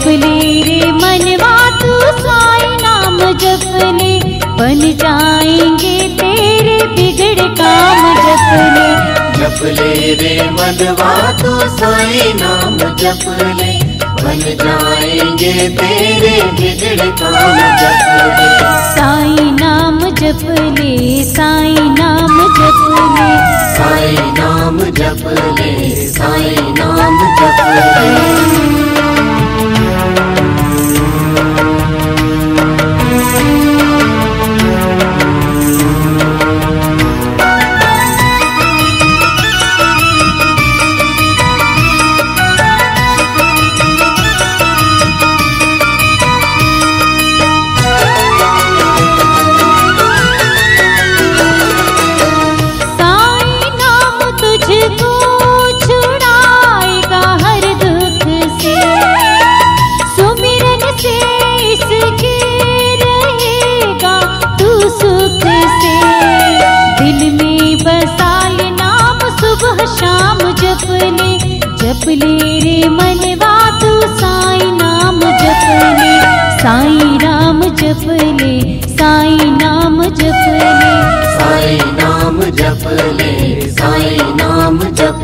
जप रे मनवा तू साई नाम जप बन जाएँगे तेरे बिगड़ काम जप ले जप ले रे मनवा तू साई नाम जप बन जाएँगे तेरे बिगड़ काम जप साई नाम जप साई नाम जप साई नाम जप सुबह जपले रे मनवा तू साई नाम जप ले, साई राम जप साई नाम जप साई नाम जप साई नाम जप